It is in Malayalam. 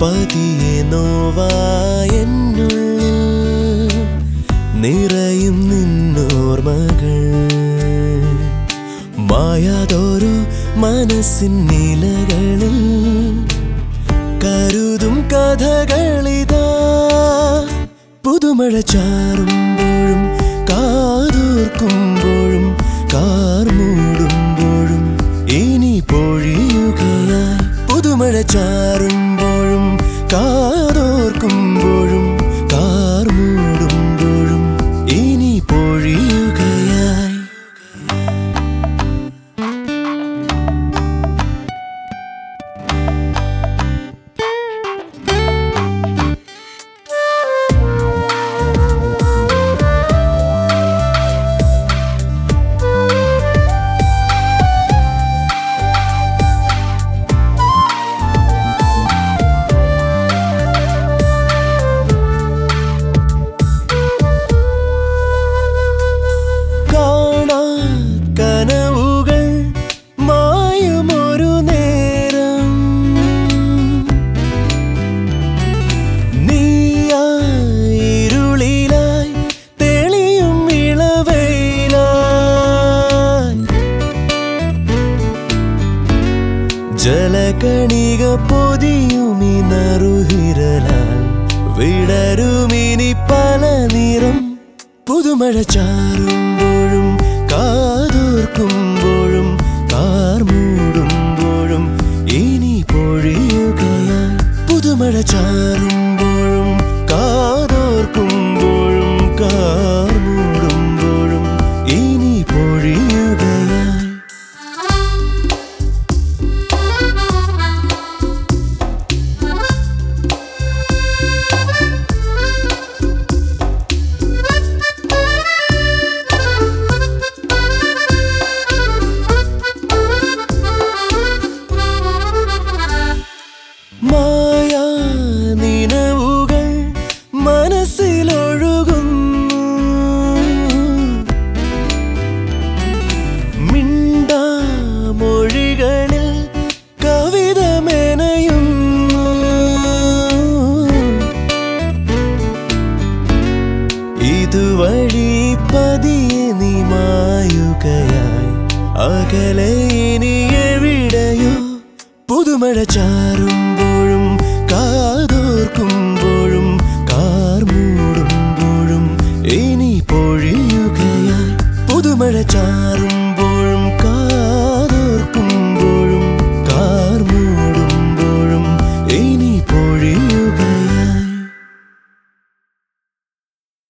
പതിയെ നോവായെന്നുള്ളിൽ നിറയും നിന്നോർമകൾ മായാതോരു മനസ്സിൻ നിലകളിൽ കരുതും കഥകളിതാ. പുതുമഴ ചാറുമ്പോഴും കാതോർക്കുമ്പോഴും കാർ കാതോർക്കുമ്പോഴും ജലകണിക പൊതിയുമി നറുഹിരലാൽ വിടരുമിനി പല നിറം പുതുമഴ ചാറുമ്പോഴും കാതോർക്കുമ്പോഴും ഇതുവഴി പതിയെ നീ മായുകയായി. അകലെ ഇനി എവിടെയോ പുതുമഴ ചാറുമ്പോഴും കാതോർക്കുമ്പോഴും കാർ മൂടുമ്പോഴും ഇനി പൊഴിയുകയായി. പുതുമഴ ചാറും